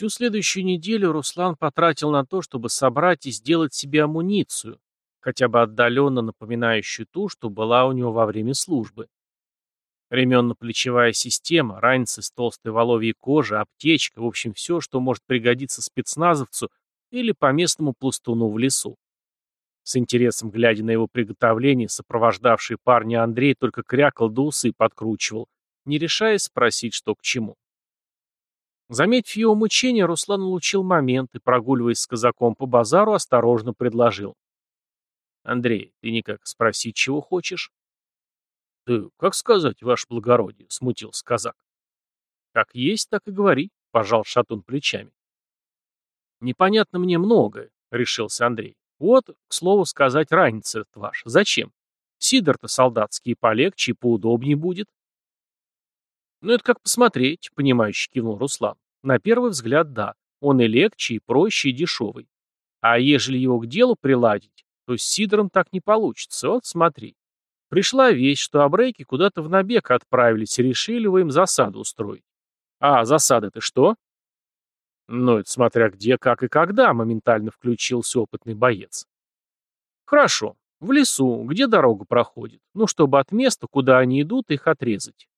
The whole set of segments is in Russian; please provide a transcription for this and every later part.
Всю следующую неделю Руслан потратил на то, чтобы собрать и сделать себе амуницию, хотя бы отдаленно напоминающую ту, что была у него во время службы. Ременно-плечевая система, ранцы с толстой воловьей кожи, аптечка, в общем, все, что может пригодиться спецназовцу или по местному пластуну в лесу. С интересом глядя на его приготовление, сопровождавший парня Андрей только крякал да усы подкручивал, не решаясь спросить, что к чему. Заметив его мучение, Руслан улучил момент и, прогуливаясь с казаком по базару, осторожно предложил. «Андрей, ты никак спроси, чего хочешь?» «Да как сказать, ваше благородие?» — смутился казак. «Как есть, так и говори», — пожал шатун плечами. «Непонятно мне многое», — решился Андрей. «Вот, к слову сказать, ранец этот ваш. Зачем? Сидор-то солдатский полегче и поудобнее будет». «Ну, это как посмотреть», — понимающе кивнул Руслан. «На первый взгляд, да. Он и легче, и проще, и дешевый. А ежели его к делу приладить, то с Сидором так не получится. Вот смотри. Пришла весть, что абрейки куда-то в набег отправились и решили вы им засаду устроить. А засада-то что? Ну, это смотря где, как и когда, моментально включился опытный боец. Хорошо. В лесу, где дорога проходит. Ну, чтобы от места, куда они идут, их отрезать.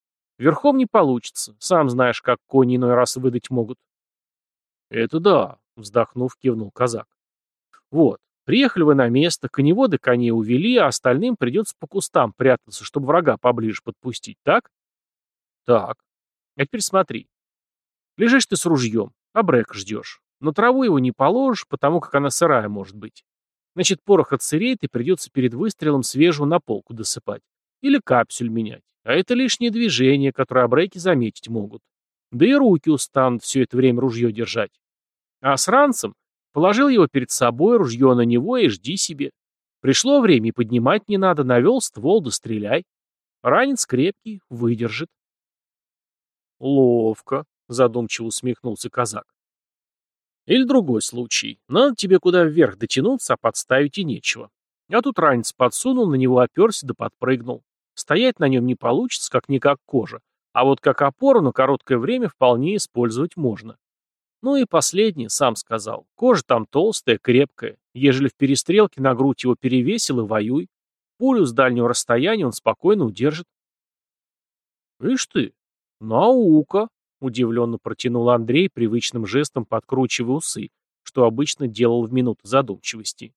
Верхом не получится. Сам знаешь, как кони иной раз выдать могут. Это да, вздохнув, кивнул казак. Вот, приехали вы на место, коневоды коней увели, а остальным придется по кустам прятаться, чтобы врага поближе подпустить, так? Так. А теперь смотри. Лежишь ты с ружьем, а брек ждешь. Но траву его не положишь, потому как она сырая может быть. Значит, порох отсыреет, и придется перед выстрелом свежую на полку досыпать. Или капсюль менять. А это лишнее движение, которое абреки заметить могут. Да и руки устанут все это время ружье держать. А с ранцем положил его перед собой, ружье на него и жди себе. Пришло время, и поднимать не надо, навел ствол, да стреляй. Ранец крепкий, выдержит. Ловко, задумчиво усмехнулся казак. Или другой случай. Надо тебе куда вверх дотянуться, а подставить и нечего. А тут ранец подсунул, на него оперся да подпрыгнул. Стоять на нем не получится, как-никак кожа, а вот как опору на короткое время вполне использовать можно. Ну и последнее, сам сказал, кожа там толстая, крепкая, ежели в перестрелке на грудь его перевесил и воюй, пулю с дальнего расстояния он спокойно удержит. «Ишь ты, наука!» — удивленно протянул Андрей, привычным жестом подкручивая усы, что обычно делал в минуту задумчивости.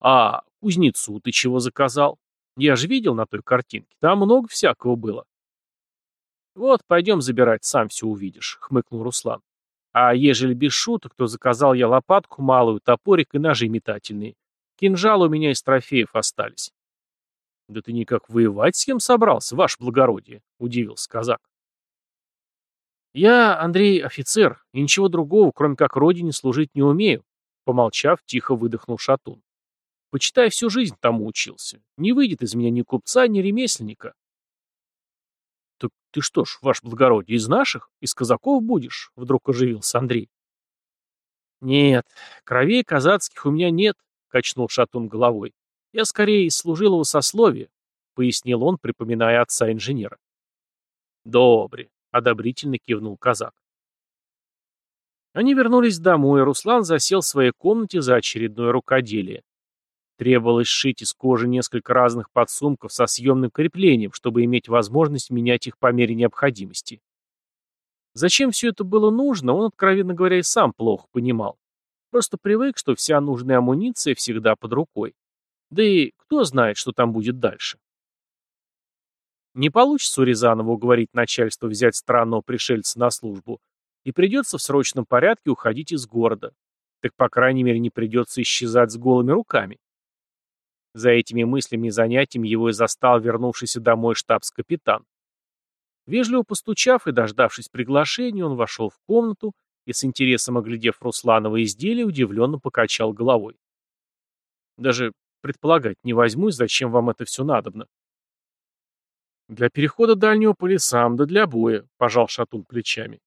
«А кузнецу ты чего заказал?» Я же видел на той картинке, там много всякого было. Вот, пойдем забирать, сам все увидишь, хмыкнул Руслан. А ежели без шуток, то заказал я лопатку малую, топорик и ножи метательные. Кинжалы у меня из трофеев остались. Да ты никак воевать с кем собрался, ваше благородие, удивился казак. Я, Андрей, офицер, и ничего другого, кроме как родине, служить не умею, помолчав, тихо выдохнул Шатун. Почитай, всю жизнь тому учился. Не выйдет из меня ни купца, ни ремесленника. Так ты что ж, ваш благородие, из наших? Из казаков будешь? Вдруг оживился Андрей. Нет, кровей казацких у меня нет, качнул шатун головой. Я скорее из служилого сословия, пояснил он, припоминая отца инженера. Добре, одобрительно кивнул казак. Они вернулись домой, и Руслан засел в своей комнате за очередное рукоделие. Требовалось сшить из кожи несколько разных подсумков со съемным креплением, чтобы иметь возможность менять их по мере необходимости. Зачем все это было нужно, он, откровенно говоря, и сам плохо понимал. Просто привык, что вся нужная амуниция всегда под рукой. Да и кто знает, что там будет дальше. Не получится у Рязанова уговорить начальство взять странного пришельца на службу, и придется в срочном порядке уходить из города. Так, по крайней мере, не придется исчезать с голыми руками. За этими мыслями и занятиями его и застал вернувшийся домой штабс-капитан. Вежливо постучав и дождавшись приглашения, он вошел в комнату и, с интересом оглядев Русланова изделие, удивленно покачал головой. «Даже предполагать не возьмусь, зачем вам это все надобно». «Для перехода дальнего по лесам, да для боя», — пожал Шатун плечами.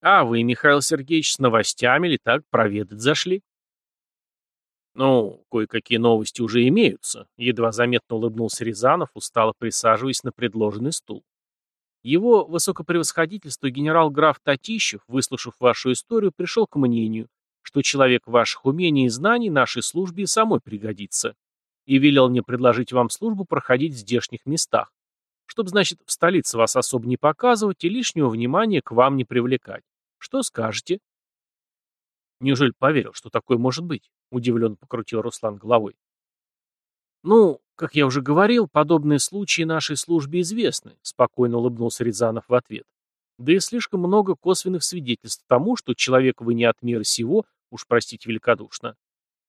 «А вы, Михаил Сергеевич, с новостями ли так проведать зашли?» «Ну, кое-какие новости уже имеются», — едва заметно улыбнулся Рязанов, устало присаживаясь на предложенный стул. Его высокопревосходительство генерал-граф Татищев, выслушав вашу историю, пришел к мнению, что человек ваших умений и знаний нашей службе и самой пригодится, и велел мне предложить вам службу проходить в здешних местах, чтобы, значит, в столице вас особо не показывать и лишнего внимания к вам не привлекать. Что скажете? Неужели поверил, что такое может быть? Удивленно покрутил Руслан головой. Ну, как я уже говорил, подобные случаи нашей службе известны, спокойно улыбнулся Рязанов в ответ. Да и слишком много косвенных свидетельств тому, что человек вы не от мира сего, уж простите великодушно.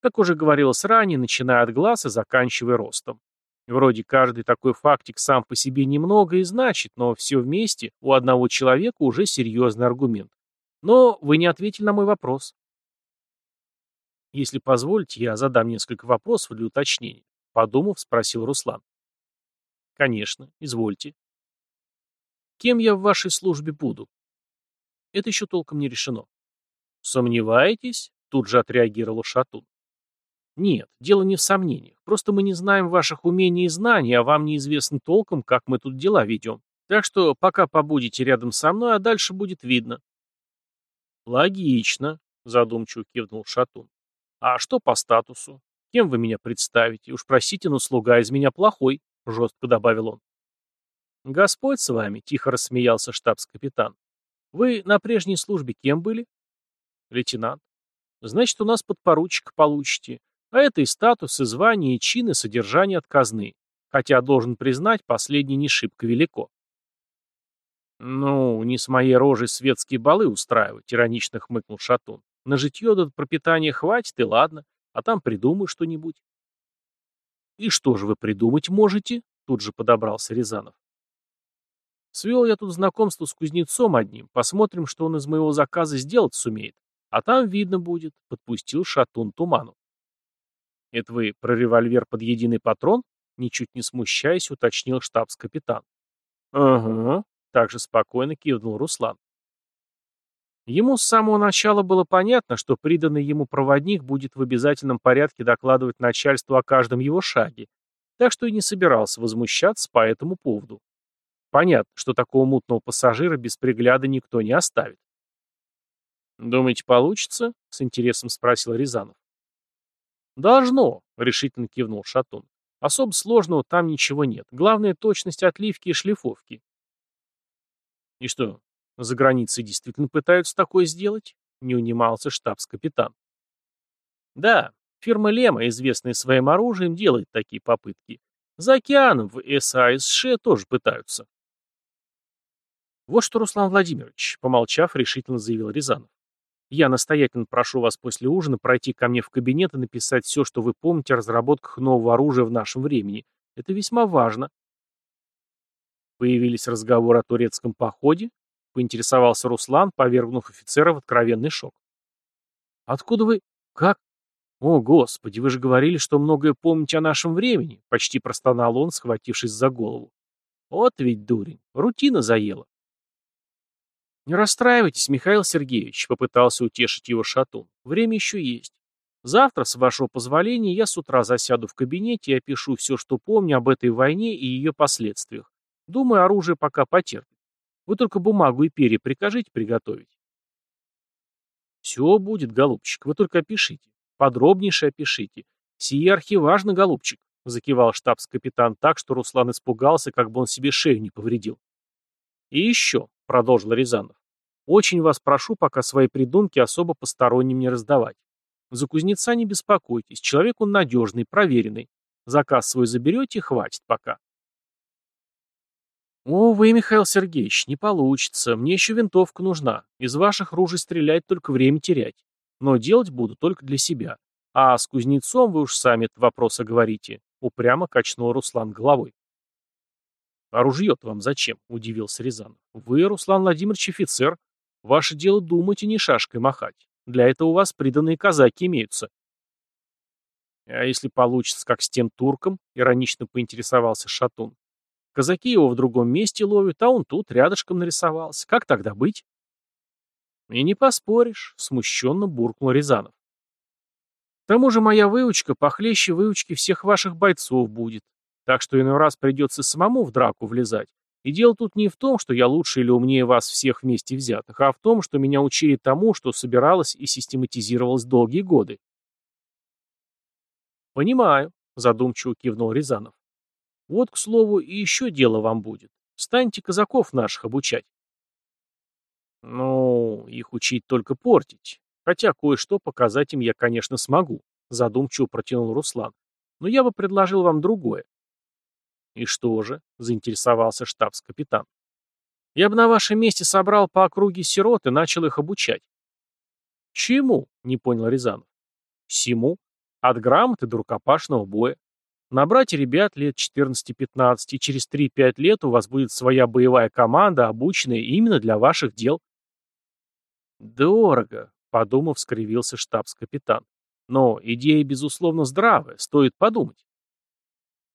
Как уже говорилось ранее, начиная от глаз и заканчивая ростом. Вроде каждый такой фактик сам по себе немного и значит, но все вместе у одного человека уже серьезный аргумент. Но вы не ответили на мой вопрос. Если позволите, я задам несколько вопросов для уточнения. Подумав, спросил Руслан. Конечно, извольте. Кем я в вашей службе буду? Это еще толком не решено. Сомневаетесь? Тут же отреагировал Шатун. Нет, дело не в сомнениях. Просто мы не знаем ваших умений и знаний, а вам неизвестно толком, как мы тут дела ведем. Так что пока побудете рядом со мной, а дальше будет видно. Логично, задумчиво кивнул Шатун. А что по статусу? Кем вы меня представите? Уж простите, но слуга из меня плохой, жестко добавил он. Господь с вами, тихо рассмеялся штабс-капитан. Вы на прежней службе кем были? Лейтенант. Значит, у нас подпоручик получите. А это и статус, и звание, и чин, и содержание от казны. Хотя, должен признать, последний не шибко велико. «Ну, не с моей рожей светские балы устраивать», — иронично хмыкнул Шатун. «На житье до пропитания хватит, и ладно, а там придумай что-нибудь». «И что же вы придумать можете?» — тут же подобрался Рязанов. «Свел я тут знакомство с кузнецом одним, посмотрим, что он из моего заказа сделать сумеет, а там видно будет», — подпустил Шатун туману. «Это вы про револьвер под единый патрон?» Ничуть не смущаясь, уточнил штабс-капитан. «Ага», — также спокойно кивнул Руслан. Ему с самого начала было понятно, что приданный ему проводник будет в обязательном порядке докладывать начальству о каждом его шаге, так что и не собирался возмущаться по этому поводу. Понятно, что такого мутного пассажира без пригляда никто не оставит. «Думаете, получится?» — с интересом спросил Рязанов. «Должно», — решительно кивнул Шатун. «Особо сложного там ничего нет. Главное — точность отливки и шлифовки». «И что, за границей действительно пытаются такое сделать?» — не унимался штабс-капитан. «Да, фирма Лема, известная своим оружием, делает такие попытки. За океаном в САСШ тоже пытаются». «Вот что, Руслан Владимирович», — помолчав, решительно заявил Рязанов. Я настоятельно прошу вас после ужина пройти ко мне в кабинет и написать все, что вы помните о разработках нового оружия в нашем времени. Это весьма важно. Появились разговоры о турецком походе, поинтересовался Руслан, повергнув офицера в откровенный шок. Откуда вы... Как? О, господи, вы же говорили, что многое помните о нашем времени, почти простонал он, схватившись за голову. Вот ведь дурень, рутина заела. «Не расстраивайтесь, Михаил Сергеевич», — попытался утешить его Шатун. «Время еще есть. Завтра, с вашего позволения, я с утра засяду в кабинете и опишу все, что помню об этой войне и ее последствиях. Думаю, оружие пока потерпит. Вы только бумагу и перья прикажите приготовить». «Все будет, голубчик, вы только опишите. Подробнейше опишите. Сие архиважно, голубчик», — закивал штабс-капитан так, что Руслан испугался, как бы он себе шею не повредил. «И еще», — продолжил Рязанов, — «очень вас прошу пока свои придумки особо посторонним не раздавать. За кузнеца не беспокойтесь, человек он надежный, проверенный. Заказ свой заберете, хватит пока». «О, вы, Михаил Сергеевич, не получится. Мне еще винтовка нужна. Из ваших ружей стрелять только время терять. Но делать буду только для себя. А с кузнецом вы уж сами этот вопрос оговорите», — упрямо качнул Руслан головой. «А ружье-то вам зачем?» — удивился Рязанов. «Вы, Руслан Владимирович, офицер. Ваше дело думать и не шашкой махать. Для этого у вас приданные казаки имеются». «А если получится, как с тем турком?» — иронично поинтересовался Шатун. «Казаки его в другом месте ловят, а он тут рядышком нарисовался. Как тогда быть?» «И не поспоришь», — смущенно буркнул Рязанов. «К тому же моя выучка похлеще выучки всех ваших бойцов будет. Так что иной раз придется самому в драку влезать. И дело тут не в том, что я лучше или умнее вас всех вместе взятых, а в том, что меня учили тому, что собиралось и систематизировалось долгие годы. «Понимаю», — задумчиво кивнул Рязанов. «Вот, к слову, и еще дело вам будет. Станьте казаков наших обучать». «Ну, их учить только портить. Хотя кое-что показать им я, конечно, смогу», — задумчиво протянул Руслан. «Но я бы предложил вам другое. «И что же?» — заинтересовался штабс-капитан. «Я бы на вашем месте собрал по округе сирот и начал их обучать». «Чему?» — не понял Рязанов. «Всему. От грамоты до рукопашного боя. Набрать ребят лет 14-15, и через 3-5 лет у вас будет своя боевая команда, обученная именно для ваших дел». «Дорого», — подумав, скривился штабс-капитан. «Но идея, безусловно, здравая, стоит подумать».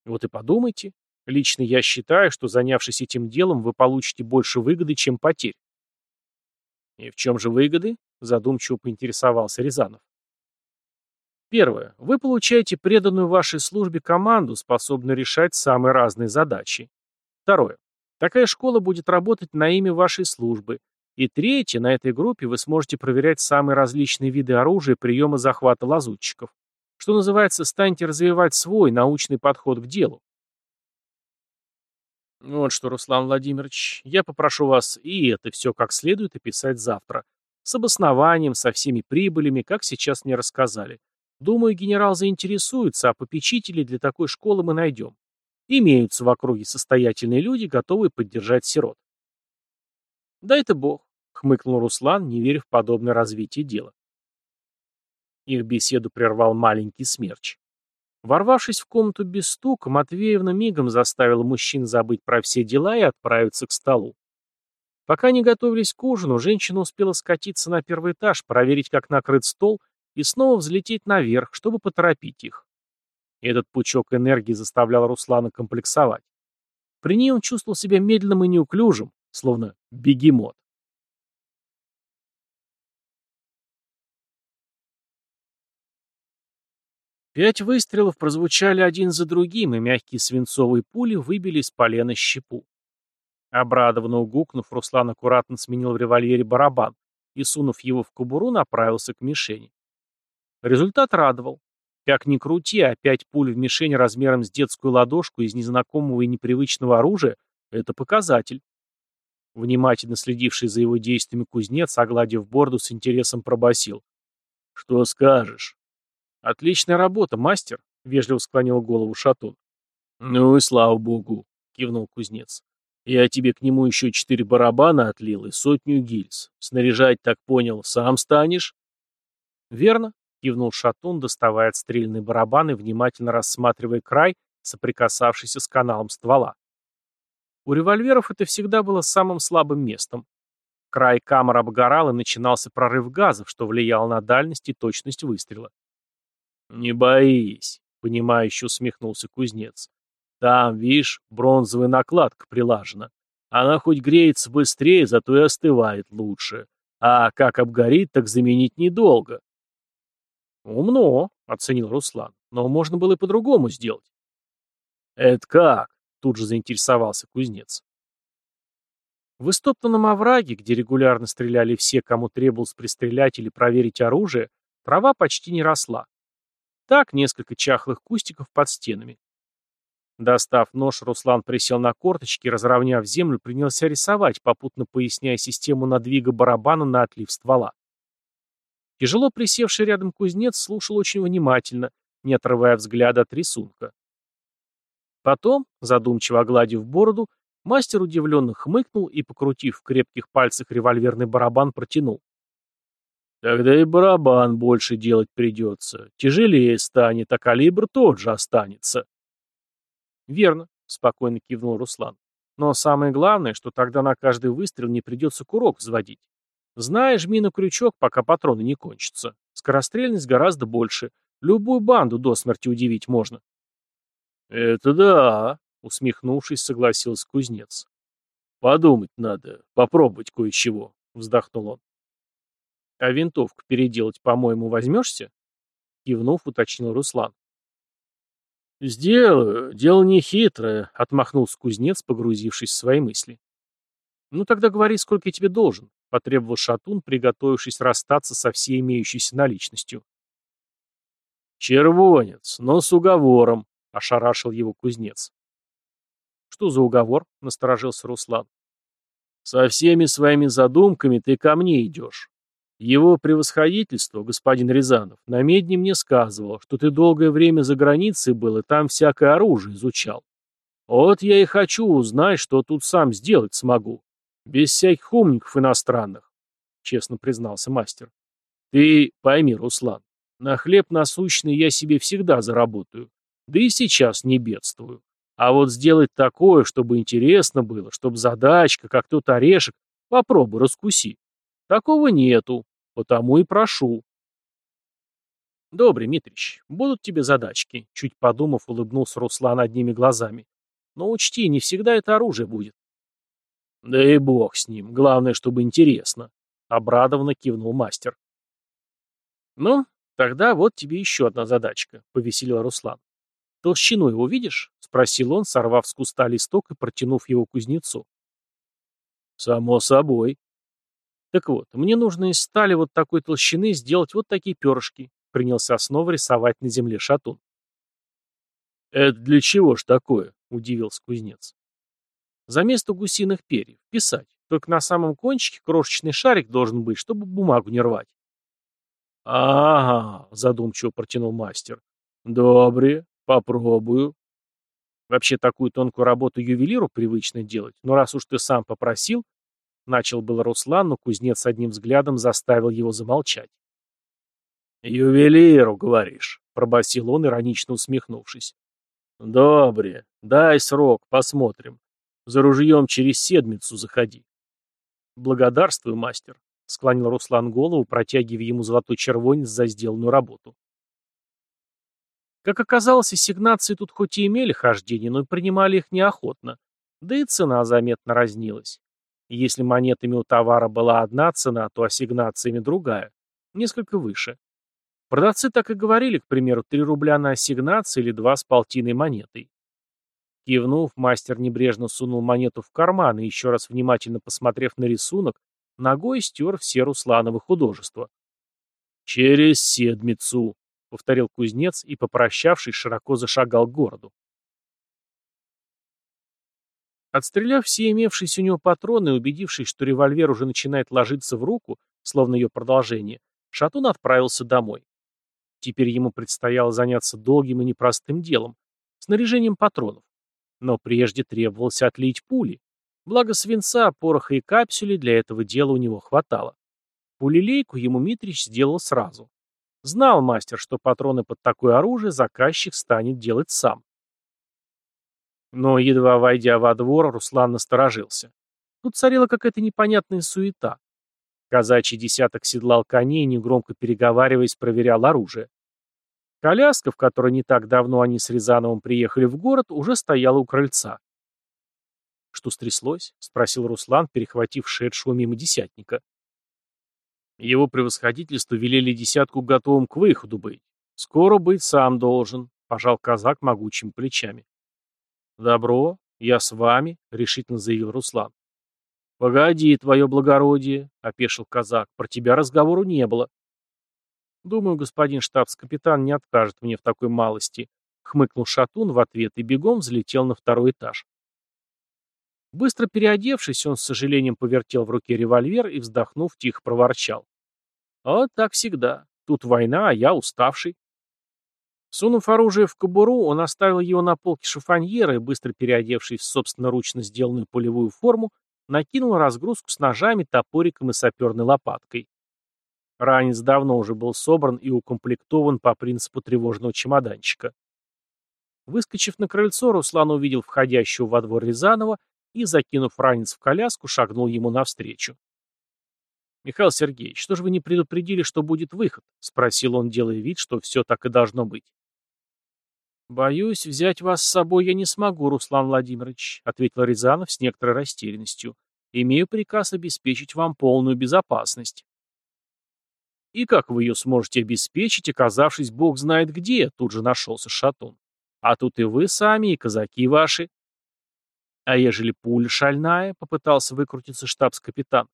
«Вот и подумайте», Лично я считаю, что занявшись этим делом, вы получите больше выгоды, чем потерь. И в чем же выгоды? Задумчиво поинтересовался Рязанов. Первое. Вы получаете преданную вашей службе команду, способную решать самые разные задачи. Второе. Такая школа будет работать на имя вашей службы. И третье. На этой группе вы сможете проверять самые различные виды оружия приемы захвата лазутчиков. Что называется, станьте развивать свой научный подход к делу. Вот что, Руслан Владимирович, я попрошу вас и это все как следует описать завтра. С обоснованием, со всеми прибылями, как сейчас мне рассказали. Думаю, генерал заинтересуется, а попечителей для такой школы мы найдем. Имеются в округе состоятельные люди, готовые поддержать сирот. Да это бог, хмыкнул Руслан, не веря в подобное развитие дела. Их беседу прервал маленький смерч. Ворвавшись в комнату без стука, Матвеевна мигом заставила мужчин забыть про все дела и отправиться к столу. Пока не готовились к ужину, женщина успела скатиться на первый этаж, проверить, как накрыт стол, и снова взлететь наверх, чтобы поторопить их. Этот пучок энергии заставлял Руслана комплексовать. При ней он чувствовал себя медленным и неуклюжим, словно бегемот. Пять выстрелов прозвучали один за другим, и мягкие свинцовые пули выбили из полена щепу. Обрадованно угукнув, Руслан аккуратно сменил в револьвере барабан и, сунув его в кобуру, направился к мишени. Результат радовал. Как ни крути, а пять пуль в мишень размером с детскую ладошку из незнакомого и непривычного оружия — это показатель. Внимательно следивший за его действиями кузнец, огладив борду, с интересом пробасил. «Что скажешь?» «Отличная работа, мастер», — вежливо склонил голову Шатун. «Ну и слава богу», — кивнул кузнец. «Я тебе к нему еще четыре барабана отлил и сотню гильз. Снаряжать, так понял, сам станешь?» «Верно», — кивнул Шатун, доставая отстрельный барабан и внимательно рассматривая край, соприкасавшийся с каналом ствола. У револьверов это всегда было самым слабым местом. Край камеры обгорал, и начинался прорыв газов, что влияло на дальность и точность выстрела. «Не боись», — понимающе усмехнулся кузнец. «Там, видишь, бронзовая накладка прилажена. Она хоть греется быстрее, зато и остывает лучше. А как обгорит, так заменить недолго». «Умно», — оценил Руслан, — «но можно было и по-другому сделать». «Это как?» — тут же заинтересовался кузнец. В истоптанном овраге, где регулярно стреляли все, кому требовалось пристрелять или проверить оружие, трава почти не росла. Так, несколько чахлых кустиков под стенами. Достав нож, Руслан присел на корточки, разровняв землю, принялся рисовать, попутно поясняя систему надвига барабана на отлив ствола. Тяжело присевший рядом кузнец слушал очень внимательно, не отрывая взгляда от рисунка. Потом, задумчиво огладив бороду, мастер удивленно хмыкнул и, покрутив в крепких пальцах револьверный барабан, протянул. Тогда и барабан больше делать придется. Тяжелее станет, а калибр тот же останется. Верно, спокойно кивнул Руслан. Но самое главное, что тогда на каждый выстрел не придется курок взводить. Знаешь, мину крючок, пока патроны не кончатся. Скорострельность гораздо больше. Любую банду до смерти удивить можно. Это да, усмехнувшись, согласился кузнец. Подумать надо, попробовать кое-чего, вздохнул он. «А винтовку переделать, по-моему, возьмешься?» Кивнув, уточнил Руслан. «Сделаю. Дело не хитрое», — отмахнулся кузнец, погрузившись в свои мысли. «Ну тогда говори, сколько я тебе должен», — потребовал Шатун, приготовившись расстаться со всей имеющейся наличностью. «Червонец, но с уговором», — ошарашил его кузнец. «Что за уговор?» — насторожился Руслан. «Со всеми своими задумками ты ко мне идешь. Его превосходительство, господин Рязанов, на медне мне сказывал, что ты долгое время за границей был и там всякое оружие изучал. Вот я и хочу узнать, что тут сам сделать смогу. Без всяких умников иностранных, честно признался мастер. Ты пойми, Руслан, на хлеб насущный я себе всегда заработаю, да и сейчас не бедствую. А вот сделать такое, чтобы интересно было, чтобы задачка, как тот орешек, попробуй раскуси. Такого нету, потому и прошу. Добрый, Митрич, будут тебе задачки, чуть подумав, улыбнулся Руслан одними глазами. Но учти, не всегда это оружие будет. Да и бог с ним, главное, чтобы интересно, обрадованно кивнул мастер. Ну, тогда вот тебе еще одна задачка, повеселил Руслан. Толщину его видишь? Спросил он, сорвав с куста листок и протянув его кузнецу. Само собой, так вот, мне нужно из стали вот такой толщины сделать вот такие перышки. Принялся основу рисовать на земле шатун. «Это для чего ж такое?» — удивился кузнец. «За место гусиных перьев. Писать. Только на самом кончике крошечный шарик должен быть, чтобы бумагу не рвать». «Ага», — задумчиво протянул мастер. «Добре, попробую». Вообще такую тонкую работу ювелиру привычно делать, но раз уж ты сам попросил, Начал был Руслан, но кузнец одним взглядом заставил его замолчать. «Ювелиру, говоришь», — пробасил он, иронично усмехнувшись. «Добре, дай срок, посмотрим. За ружьем через седмицу заходи». «Благодарствую, мастер», — склонил Руслан голову, протягивая ему золотой червонец за сделанную работу. Как оказалось, ассигнации тут хоть и имели хождение, но принимали их неохотно, да и цена заметно разнилась. Если монетами у товара была одна цена, то ассигнациями другая, несколько выше. Продавцы так и говорили, к примеру, 3 рубля на ассигнации или 2 с полтиной монетой. Кивнув, мастер небрежно сунул монету в карман и, еще раз внимательно посмотрев на рисунок, ногой стер все Руслановы художества. «Через седмицу», — повторил кузнец и, попрощавшись, широко зашагал к городу. Отстреляв все имевшиеся у него патроны и убедившись, что револьвер уже начинает ложиться в руку, словно ее продолжение, Шатун отправился домой. Теперь ему предстояло заняться долгим и непростым делом – снаряжением патронов. Но прежде требовалось отлить пули. Благо свинца, пороха и капсюли для этого дела у него хватало. Пулелейку ему Митрич сделал сразу. Знал мастер, что патроны под такое оружие заказчик станет делать сам. Но, едва войдя во двор, Руслан насторожился. Тут царила какая-то непонятная суета. Казачий десяток седлал коней, негромко переговариваясь, проверял оружие. Коляска, в которой не так давно они с Рязановым приехали в город, уже стояла у крыльца. «Что стряслось?» — спросил Руслан, перехватив шедшего мимо десятника. Его превосходительство велели десятку готовым к выходу быть. Скоро быть сам должен, — пожал казак могучими плечами. «Добро, я с вами», — решительно заявил Руслан. «Погоди, твое благородие», — опешил казак, — «про тебя разговору не было». «Думаю, господин штабс-капитан не откажет мне в такой малости», — хмыкнул Шатун в ответ и бегом взлетел на второй этаж. Быстро переодевшись, он с сожалением повертел в руке револьвер и, вздохнув, тихо проворчал. «Вот так всегда. Тут война, а я уставший». Сунув оружие в кобуру, он оставил его на полке шифоньера и, быстро переодевшись в собственноручно сделанную полевую форму, накинул разгрузку с ножами, топориком и саперной лопаткой. Ранец давно уже был собран и укомплектован по принципу тревожного чемоданчика. Выскочив на крыльцо, Руслан увидел входящего во двор Рязанова и, закинув ранец в коляску, шагнул ему навстречу. «Михаил Сергеевич, что же вы не предупредили, что будет выход?» — спросил он, делая вид, что все так и должно быть. «Боюсь, взять вас с собой я не смогу, Руслан Владимирович», — ответил Рязанов с некоторой растерянностью. «Имею приказ обеспечить вам полную безопасность». «И как вы ее сможете обеспечить, оказавшись бог знает где?» — тут же нашелся Шатун. А тут и вы сами, и казаки ваши. А ежели пуля шальная, попытался выкрутиться штабс-капитан.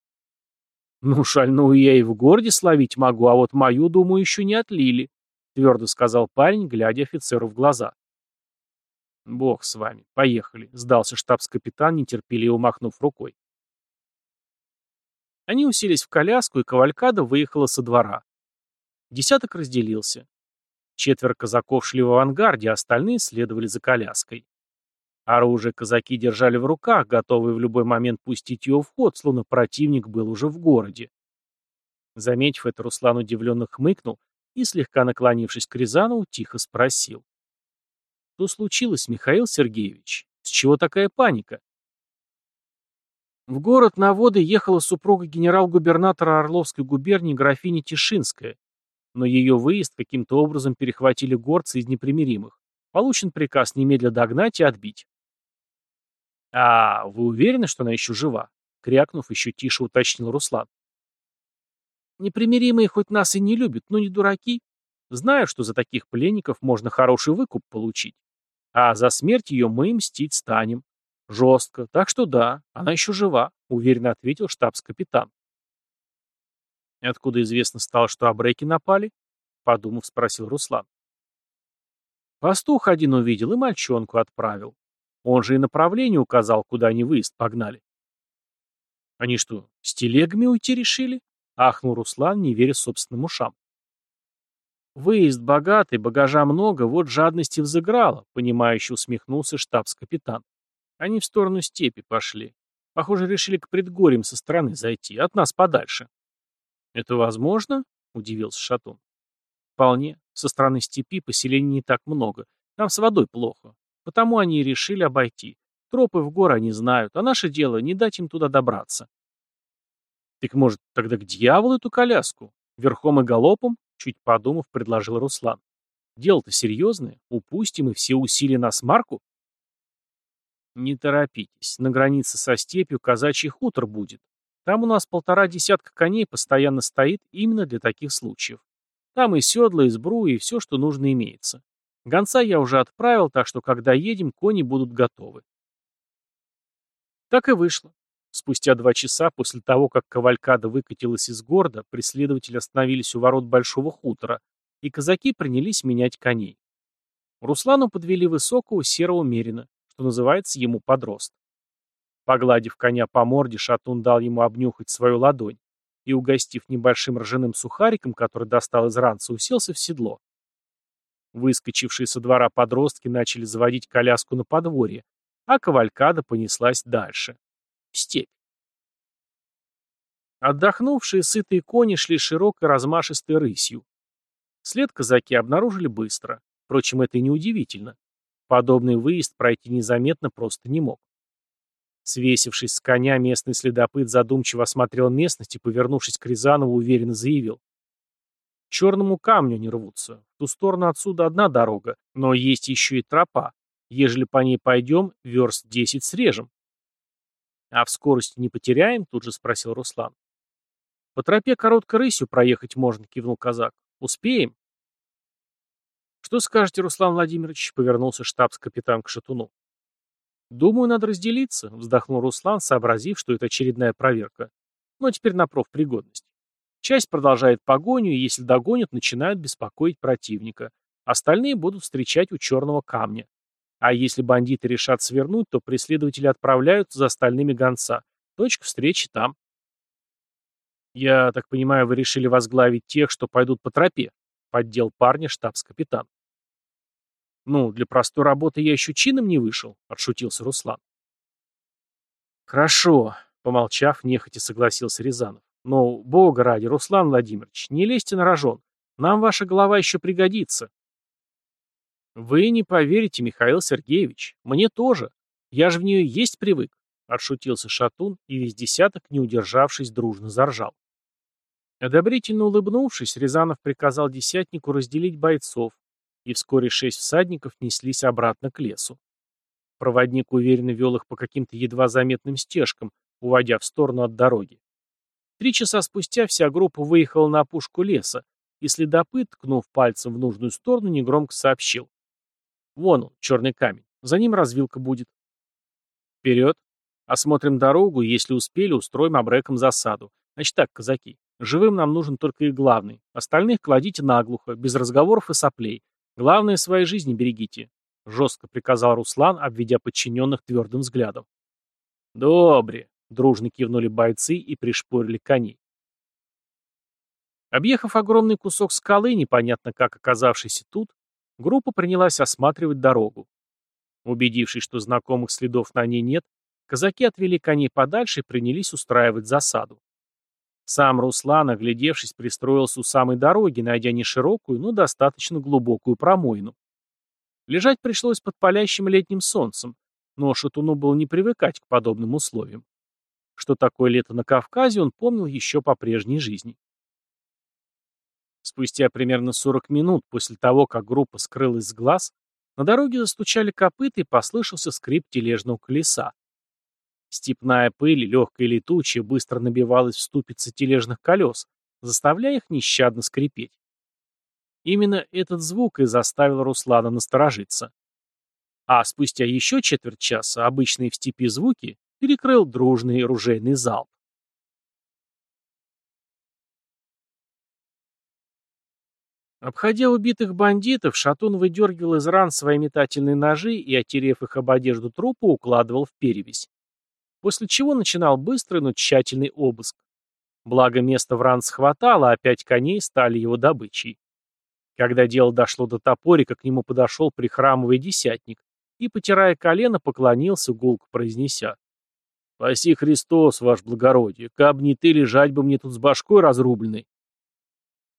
Ну, шальную я и в городе словить могу, а вот мою, думаю, еще не отлили, твердо сказал парень, глядя офицеру в глаза. Бог с вами, поехали, сдался штабс-капитан, нетерпеливо махнув рукой. Они уселись в коляску, и кавалькада выехала со двора. Десяток разделился. Четверо казаков шли в авангарде, а остальные следовали за коляской. Оружие казаки держали в руках, готовые в любой момент пустить его в ход, словно противник был уже в городе. Заметив это, Руслан удивленно хмыкнул и, слегка наклонившись к Рязанову, тихо спросил. «Что случилось, Михаил Сергеевич? С чего такая паника?» В город на воды ехала супруга генерал-губернатора Орловской губернии графиня Тишинская, но ее выезд каким-то образом перехватили горцы из непримиримых. Получен приказ немедля догнать и отбить. «А вы уверены, что она еще жива?» Крякнув, еще тише уточнил Руслан. «Непримиримые хоть нас и не любят, но не дураки. Знаю, что за таких пленников можно хороший выкуп получить. А за смерть ее мы мстить станем. Жестко. Так что да, она еще жива», — уверенно ответил штабс-капитан. «Откуда известно стало, что абреки напали?» — подумав, спросил Руслан. Пастух один увидел и мальчонку отправил. Он же и направление указал, куда они выезд погнали. Они что, с телегами уйти решили? Ахнул Руслан, не веря собственным ушам. Выезд богатый, багажа много, вот жадности взыграла, понимающе усмехнулся штабс-капитан. Они в сторону степи пошли. Похоже, решили к предгорьям со стороны зайти, от нас подальше. Это возможно? Удивился Шатун. Вполне. Со стороны степи поселений не так много. Там с водой плохо. Потому они и решили обойти. Тропы в горы они знают, а наше дело не дать им туда добраться. Так может, тогда к дьяволу эту коляску? Верхом и галопом? Чуть подумав, предложил Руслан. Дело-то серьезное. Упустим и все усилия на смарку? Не торопитесь. На границе со степью казачий хутор будет. Там у нас полтора десятка коней постоянно стоит именно для таких случаев. Там и седла, и сбруи, и все, что нужно имеется. Гонца я уже отправил, так что когда едем, кони будут готовы. Так и вышло. Спустя два часа после того, как кавалькада выкатилась из города, преследователи остановились у ворот большого хутора, и казаки принялись менять коней. Руслану подвели высокого серого мерина, что называется ему подрост. Погладив коня по морде, шатун дал ему обнюхать свою ладонь и, угостив небольшим ржаным сухариком, который достал из ранца, уселся в седло. Выскочившие со двора подростки начали заводить коляску на подворье, а кавалькада понеслась дальше. В степь. Отдохнувшие сытые кони шли широкой размашистой рысью. След казаки обнаружили быстро. Впрочем, это и не удивительно. Подобный выезд пройти незаметно просто не мог. Свесившись с коня, местный следопыт задумчиво осмотрел местность и, повернувшись к Рязанову, уверенно заявил черному камню не рвутся. В ту сторону отсюда одна дорога, но есть еще и тропа. Ежели по ней пойдем, верст десять срежем. А в скорости не потеряем? Тут же спросил Руслан. По тропе короткой рысью проехать можно, кивнул казак. Успеем? Что скажете, Руслан Владимирович? Повернулся штабс-капитан к Шатуну. Думаю, надо разделиться, вздохнул Руслан, сообразив, что это очередная проверка. Но теперь на профпригодность. Часть продолжает погоню, и если догонят, начинают беспокоить противника. Остальные будут встречать у черного камня. А если бандиты решат свернуть, то преследователи отправляют за остальными гонца. Точка встречи там. «Я так понимаю, вы решили возглавить тех, что пойдут по тропе?» — поддел парня штабс-капитан. «Ну, для простой работы я еще чином не вышел», — отшутился Руслан. «Хорошо», — помолчав, нехотя согласился Рязанов. Но, бога ради, Руслан Владимирович, не лезьте на рожон. Нам ваша голова еще пригодится. Вы не поверите, Михаил Сергеевич. Мне тоже. Я же в нее есть привык. Отшутился Шатун, и весь десяток, не удержавшись, дружно заржал. Одобрительно улыбнувшись, Рязанов приказал десятнику разделить бойцов, и вскоре шесть всадников неслись обратно к лесу. Проводник уверенно вел их по каким-то едва заметным стежкам, уводя в сторону от дороги. Три часа спустя вся группа выехала на опушку леса, и следопыт, ткнув пальцем в нужную сторону, негромко сообщил. Вон он, черный камень. За ним развилка будет. Вперед. Осмотрим дорогу, и если успели, устроим обреком засаду. Значит так, казаки, живым нам нужен только их главный. Остальных кладите наглухо, без разговоров и соплей. Главное, своей жизни берегите. Жестко приказал Руслан, обведя подчиненных твердым взглядом. Добре. Дружно кивнули бойцы и пришпорили коней. Объехав огромный кусок скалы, непонятно как оказавшийся тут, группа принялась осматривать дорогу. Убедившись, что знакомых следов на ней нет, казаки отвели коней подальше и принялись устраивать засаду. Сам Руслан, оглядевшись, пристроился у самой дороги, найдя не широкую, но достаточно глубокую промоину. Лежать пришлось под палящим летним солнцем, но Шатуну было не привыкать к подобным условиям. Что такое лето на Кавказе, он помнил еще по прежней жизни. Спустя примерно 40 минут после того, как группа скрылась с глаз, на дороге застучали копыта и послышался скрип тележного колеса. Степная пыль, легкая и летучая, быстро набивалась в ступицы тележных колес, заставляя их нещадно скрипеть. Именно этот звук и заставил Руслана насторожиться. А спустя еще четверть часа обычные в степи звуки перекрыл дружный ружейный залп. Обходя убитых бандитов, Шатун выдергивал из ран свои метательные ножи и, отерев их об одежду трупа, укладывал в перевязь. После чего начинал быстрый, но тщательный обыск. Благо места в ран схватало, а пять коней стали его добычей. Когда дело дошло до топорика, к нему подошел прихрамывый десятник и, потирая колено, поклонился, гулко произнеся. «Спаси Христос, ваш благородие, каб не ты, лежать бы мне тут с башкой разрубленной».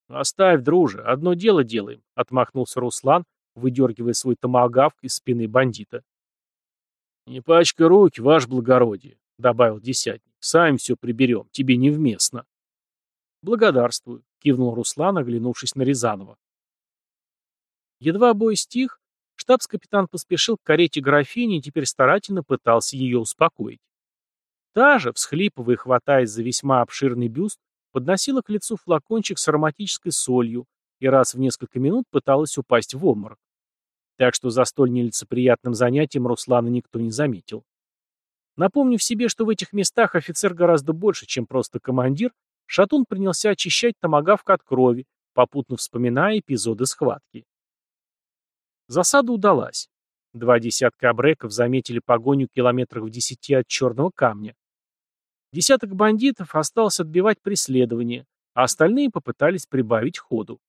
«Оставь, друже, одно дело делаем», — отмахнулся Руслан, выдергивая свой томагавк из спины бандита. «Не пачкай руки, ваше благородие», — добавил десятник. «Сами все приберем, тебе невместно». «Благодарствую», — кивнул Руслан, оглянувшись на Рязанова. Едва бой стих, штабс-капитан поспешил к карете графини и теперь старательно пытался ее успокоить. Та же, всхлипывая хватаясь за весьма обширный бюст, подносила к лицу флакончик с ароматической солью и раз в несколько минут пыталась упасть в обморок. Так что за столь нелицеприятным занятием Руслана никто не заметил. Напомнив себе, что в этих местах офицер гораздо больше, чем просто командир, Шатун принялся очищать томагавк от крови, попутно вспоминая эпизоды схватки. Засада удалась. Два десятка абреков заметили погоню километрах в десяти от черного камня. Десяток бандитов остался отбивать преследование, а остальные попытались прибавить ходу.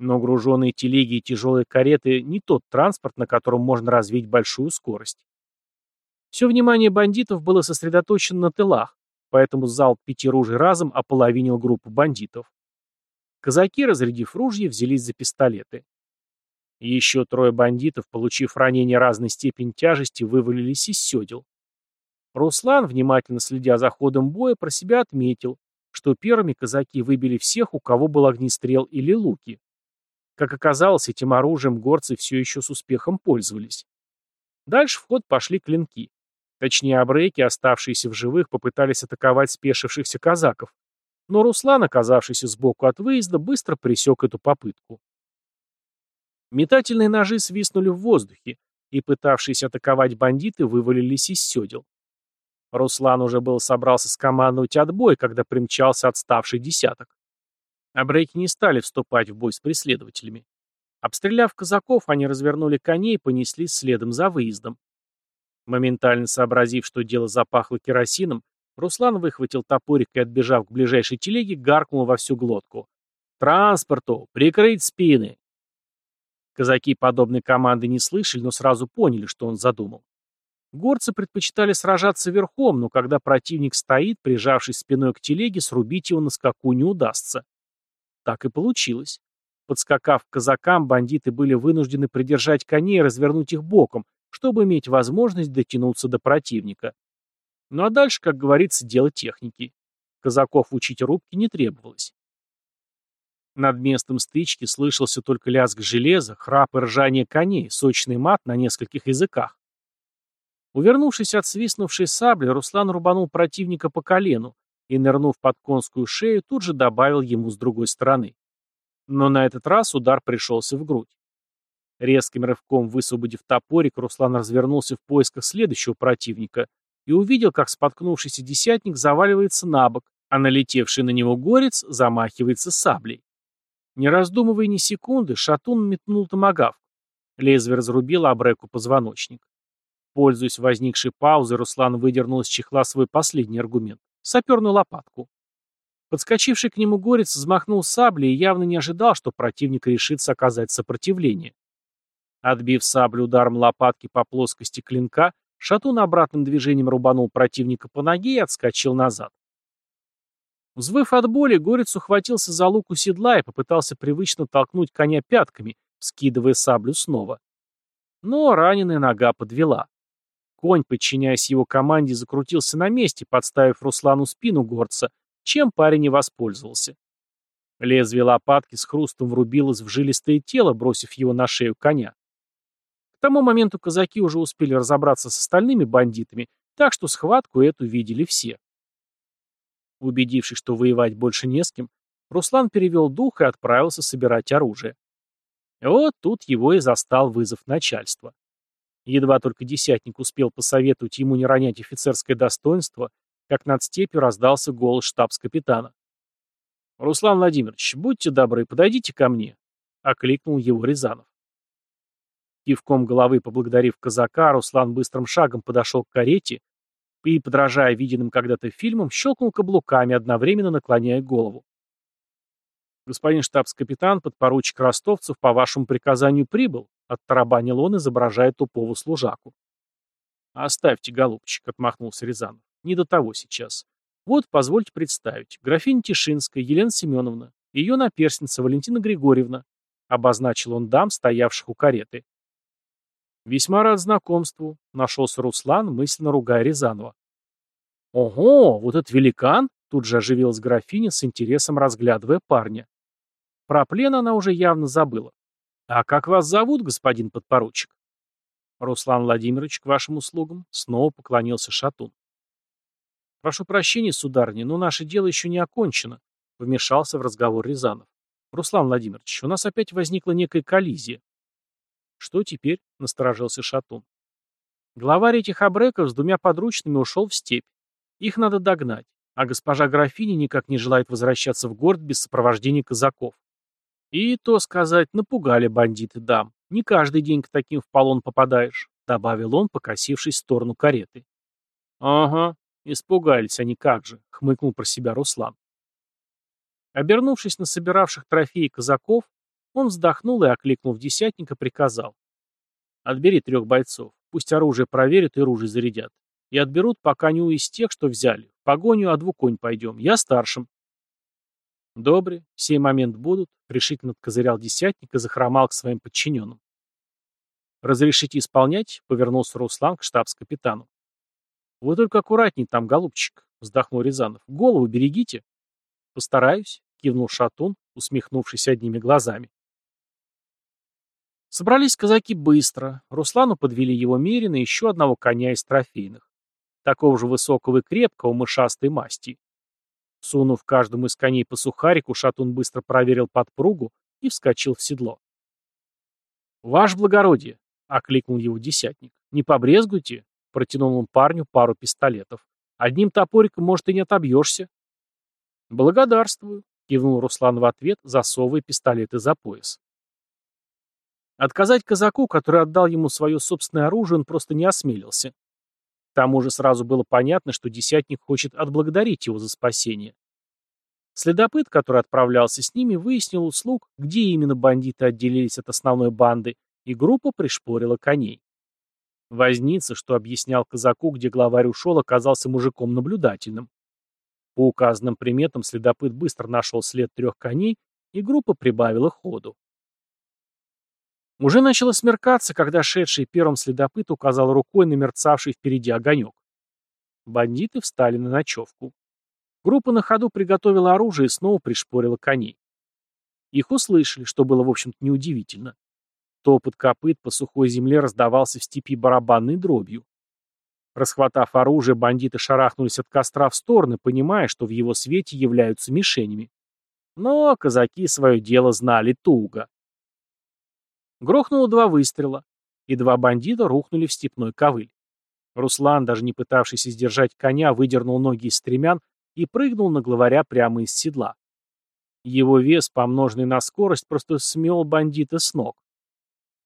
Но груженные телеги и тяжелые кареты не тот транспорт, на котором можно развить большую скорость. Все внимание бандитов было сосредоточено на тылах, поэтому залп пяти ружей разом ополовинил группу бандитов. Казаки, разрядив ружья, взялись за пистолеты. Еще трое бандитов, получив ранения разной степени тяжести, вывалились из седел. Руслан, внимательно следя за ходом боя, про себя отметил, что первыми казаки выбили всех, у кого был огнестрел или луки. Как оказалось, этим оружием горцы все еще с успехом пользовались. Дальше в ход пошли клинки. Точнее, абрейки, оставшиеся в живых, попытались атаковать спешившихся казаков. Но Руслан, оказавшийся сбоку от выезда, быстро пресек эту попытку. Метательные ножи свистнули в воздухе, и пытавшиеся атаковать бандиты вывалились из седел. Руслан уже был собрался скомандовать отбой, когда примчался отставший десяток. Абрейки не стали вступать в бой с преследователями. Обстреляв казаков, они развернули коней и понеслись следом за выездом. Моментально сообразив, что дело запахло керосином, Руслан выхватил топорик и, отбежав к ближайшей телеге, гаркнул во всю глотку. «Транспорту! Прикрыть спины!» Казаки подобной команды не слышали, но сразу поняли, что он задумал. Горцы предпочитали сражаться верхом, но когда противник стоит, прижавшись спиной к телеге, срубить его на скаку не удастся. Так и получилось. Подскакав к казакам, бандиты были вынуждены придержать коней и развернуть их боком, чтобы иметь возможность дотянуться до противника. Ну а дальше, как говорится, дело техники. Казаков учить рубки не требовалось. Над местом стычки слышался только лязг железа, храп и ржание коней, сочный мат на нескольких языках. Увернувшись от свистнувшей сабли, Руслан рубанул противника по колену и, нырнув под конскую шею, тут же добавил ему с другой стороны. Но на этот раз удар пришелся в грудь. Резким рывком высвободив топорик, Руслан развернулся в поисках следующего противника и увидел, как споткнувшийся десятник заваливается на бок, а налетевший на него горец замахивается саблей. Не раздумывая ни секунды, шатун метнул томагавк. Лезвие разрубило Абреку позвоночник. Пользуясь возникшей паузой, Руслан выдернул из чехла свой последний аргумент — саперную лопатку. Подскочивший к нему горец взмахнул саблей и явно не ожидал, что противник решится оказать сопротивление. Отбив саблю ударом лопатки по плоскости клинка, Шатун обратным движением рубанул противника по ноге и отскочил назад. Взвыв от боли, горец ухватился за луку седла и попытался привычно толкнуть коня пятками, скидывая саблю снова. Но раненая нога подвела. Конь, подчиняясь его команде, закрутился на месте, подставив Руслану спину горца, чем парень и воспользовался. Лезвие лопатки с хрустом врубилось в жилистое тело, бросив его на шею коня. К тому моменту казаки уже успели разобраться с остальными бандитами, так что схватку эту видели все. Убедившись, что воевать больше не с кем, Руслан перевел дух и отправился собирать оружие. Вот тут его и застал вызов начальства. Едва только десятник успел посоветовать ему не ронять офицерское достоинство, как над степью раздался голос штабс-капитана. «Руслан Владимирович, будьте добры, подойдите ко мне», — окликнул его Рязанов. Кивком головы поблагодарив казака, Руслан быстрым шагом подошел к карете и, подражая виденным когда-то фильмам, щелкнул каблуками, одновременно наклоняя голову. «Господин штабс-капитан, подпоручик Ростовцев по вашему приказанию прибыл», оттарабанил он, изображая тупого служаку. «Оставьте, голубчик», — отмахнулся Рязанов. «Не до того сейчас. Вот, позвольте представить. Графиня Тишинская, Елена Семеновна, ее наперсница Валентина Григорьевна», — обозначил он дам, стоявших у кареты. «Весьма рад знакомству», — нашелся Руслан, мысленно ругая Рязанова. «Ого, вот этот великан!» — тут же оживилась графиня с интересом разглядывая парня. Про плен она уже явно забыла. «А как вас зовут, господин подпоручик?» «Руслан Владимирович, к вашим услугам», — снова поклонился Шатун. «Прошу прощения, сударыня, но наше дело еще не окончено», — вмешался в разговор Рязанов. «Руслан Владимирович, у нас опять возникла некая коллизия. «Что теперь?» — насторожился Шатун. Главарь этих абреков с двумя подручными ушел в степь. Их надо догнать, а госпожа графиня никак не желает возвращаться в город без сопровождения казаков. И, то сказать, напугали бандиты дам. Не каждый день к таким в полон попадаешь, добавил он, покосившись в сторону кареты. Ага, испугались они как же, хмыкнул про себя Руслан. Обернувшись на собиравших трофеи казаков, он вздохнул и, окликнув десятника, приказал. «Отбери трех бойцов. Пусть оружие проверят и ружья зарядят. И отберут по коню из тех, что взяли. В погоню, а двуконь пойдем. Я старшим». «Добре, в сей момент будут», — решительно откозырял десятник и захромал к своим подчиненным. «Разрешите исполнять?» — повернулся Руслан к штабс-капитану. «Вы только аккуратней там, голубчик», — вздохнул Рязанов. «Голову берегите». «Постараюсь», — кивнул Шатун, усмехнувшись одними глазами. Собрались казаки быстро. Руслану подвели его мерено и еще одного коня из трофейных. Такого же высокого и крепкого, мышастой масти. Сунув каждому из коней по сухарику, шатун быстро проверил подпругу и вскочил в седло. «Ваше благородие!» — окликнул его десятник. «Не побрезгуйте!» — протянул он парню пару пистолетов. «Одним топориком, может, и не отобьешься». «Благодарствую!» — кивнул Руслан в ответ, засовывая пистолеты за пояс. Отказать казаку, который отдал ему свое собственное оружие, он просто не осмелился. К тому же сразу было понятно, что десятник хочет отблагодарить его за спасение. Следопыт, который отправлялся с ними, выяснил услуг, где именно бандиты отделились от основной банды, и группа пришпорила коней. Возница, что объяснял казаку, где главарь ушел, оказался мужиком наблюдательным. По указанным приметам следопыт быстро нашел след трех коней, и группа прибавила ходу. Уже начало смеркаться, когда шедший первым следопыт указал рукой на мерцавший впереди огонек. Бандиты встали на ночевку. Группа на ходу приготовила оружие и снова пришпорила коней. Их услышали, что было, в общем-то, неудивительно. Топот копыт по сухой земле раздавался в степи барабанной дробью. Расхватав оружие, бандиты шарахнулись от костра в стороны, понимая, что в его свете являются мишенями. Но казаки свое дело знали туго. Грохнуло два выстрела, и два бандита рухнули в степной ковыль. Руслан, даже не пытавшийся сдержать коня, выдернул ноги из стремян и прыгнул на главаря прямо из седла. Его вес, помноженный на скорость, просто смел бандита с ног.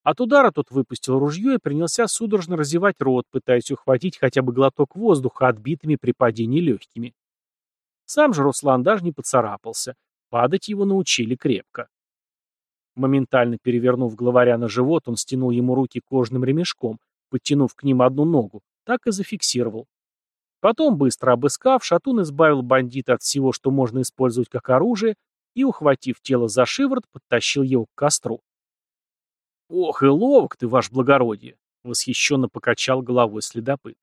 От удара тот выпустил ружье и принялся судорожно разевать рот, пытаясь ухватить хотя бы глоток воздуха отбитыми при падении легкими. Сам же Руслан даже не поцарапался. Падать его научили крепко. Моментально перевернув главаря на живот, он стянул ему руки кожным ремешком, подтянув к ним одну ногу, так и зафиксировал. Потом, быстро обыскав, Шатун избавил бандита от всего, что можно использовать как оружие, и, ухватив тело за шиворот, подтащил его к костру. «Ох и ловок ты, ваш благородие!» — восхищенно покачал головой следопыт.